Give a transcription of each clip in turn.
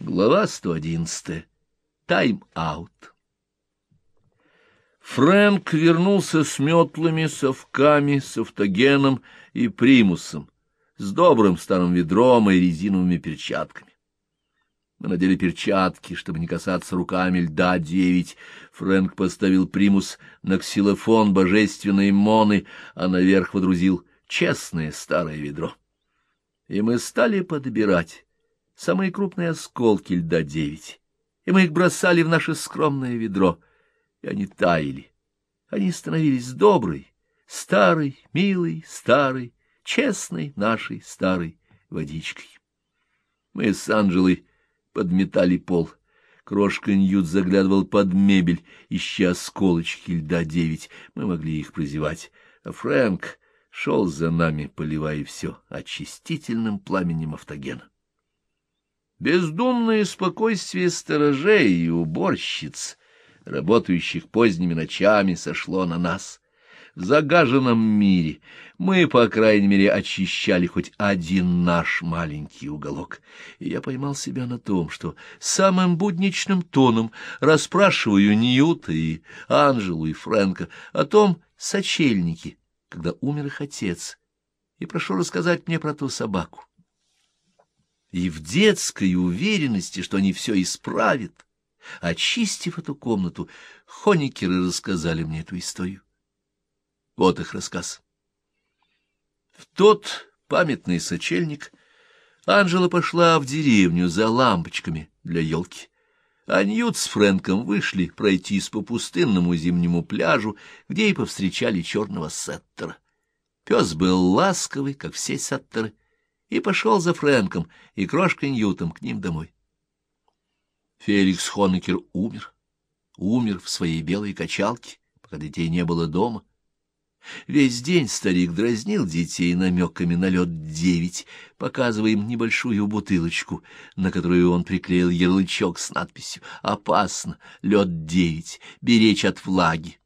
Глава 111. Тайм-аут. Фрэнк вернулся с метлами, совками, с автогеном и примусом, с добрым старым ведром и резиновыми перчатками. Мы надели перчатки, чтобы не касаться руками льда девять. Фрэнк поставил примус на ксилофон божественной моны, а наверх водрузил честное старое ведро. И мы стали подбирать самые крупные осколки льда девять, и мы их бросали в наше скромное ведро, и они таяли. Они становились доброй, старой, милой, старой, честной нашей старой водичкой. Мы с Анжелой подметали пол. Крошка Ньют заглядывал под мебель, ища осколочки льда девять. Мы могли их прозевать. А Фрэнк шел за нами, поливая все очистительным пламенем автогена. Бездумное спокойствие сторожей и уборщиц, работающих поздними ночами, сошло на нас. В загаженном мире мы, по крайней мере, очищали хоть один наш маленький уголок, и я поймал себя на том, что самым будничным тоном расспрашиваю Ньюта и Анжелу и Фрэнка о том сочельнике, когда умер их отец, и прошу рассказать мне про ту собаку и в детской уверенности, что они все исправят, очистив эту комнату, хоникеры рассказали мне эту историю. Вот их рассказ. В тот памятный сочельник Анжела пошла в деревню за лампочками для елки. А Ньют с Фрэнком вышли пройтись по пустынному зимнему пляжу, где и повстречали черного сеттера. Пес был ласковый, как все сеттеры, и пошел за Фрэнком и крошкой Ньютом к ним домой. Феликс Хонекер умер, умер в своей белой качалке, пока детей не было дома. Весь день старик дразнил детей намеками на лед девять, показывая им небольшую бутылочку, на которую он приклеил ярлычок с надписью «Опасно, лед девять, беречь от влаги».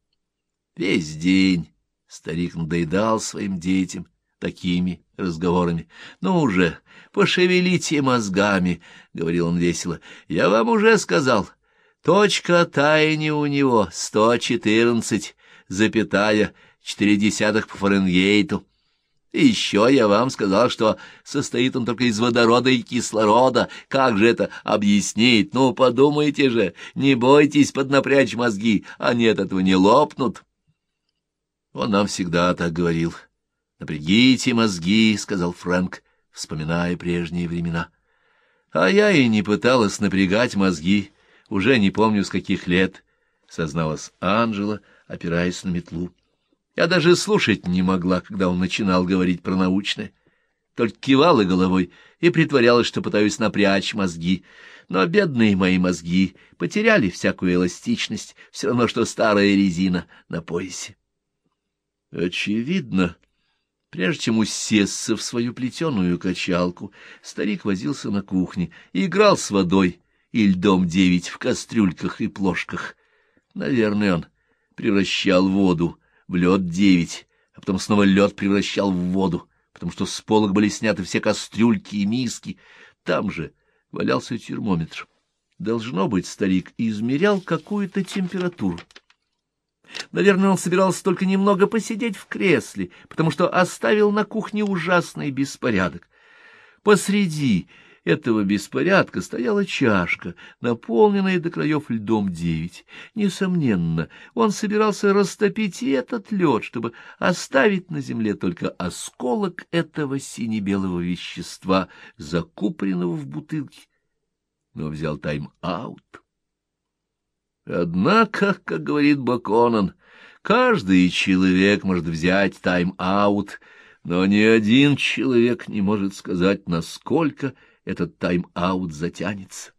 Весь день старик надоедал своим детям такими разговорами. — Ну уже, пошевелите мозгами, — говорил он весело. — Я вам уже сказал. Точка таяния у него сто четырнадцать, запятая, четыре десятых по Фаренгейту. И еще я вам сказал, что состоит он только из водорода и кислорода. Как же это объяснить? Ну, подумайте же, не бойтесь поднапрячь мозги, они от этого не лопнут. Он нам всегда так говорил. —— Напрягите мозги, — сказал Фрэнк, вспоминая прежние времена. — А я и не пыталась напрягать мозги, уже не помню с каких лет, — созналась Анжела, опираясь на метлу. Я даже слушать не могла, когда он начинал говорить про научное. Только кивала головой и притворялась, что пытаюсь напрячь мозги. Но бедные мои мозги потеряли всякую эластичность, все равно, что старая резина на поясе. Очевидно, Прежде чем усесться в свою плетеную качалку, старик возился на кухне и играл с водой и льдом девять в кастрюльках и плошках. Наверное, он превращал воду в лед девять, а потом снова лед превращал в воду, потому что с полок были сняты все кастрюльки и миски. Там же валялся термометр. Должно быть, старик измерял какую-то температуру. Наверное, он собирался только немного посидеть в кресле, потому что оставил на кухне ужасный беспорядок. Посреди этого беспорядка стояла чашка, наполненная до краев льдом девять. Несомненно, он собирался растопить и этот лед, чтобы оставить на земле только осколок этого сине-белого вещества, закупоренного в бутылке. Но взял тайм-аут. Однако, как говорит Баконан, каждый человек может взять тайм-аут, но ни один человек не может сказать, насколько этот тайм-аут затянется.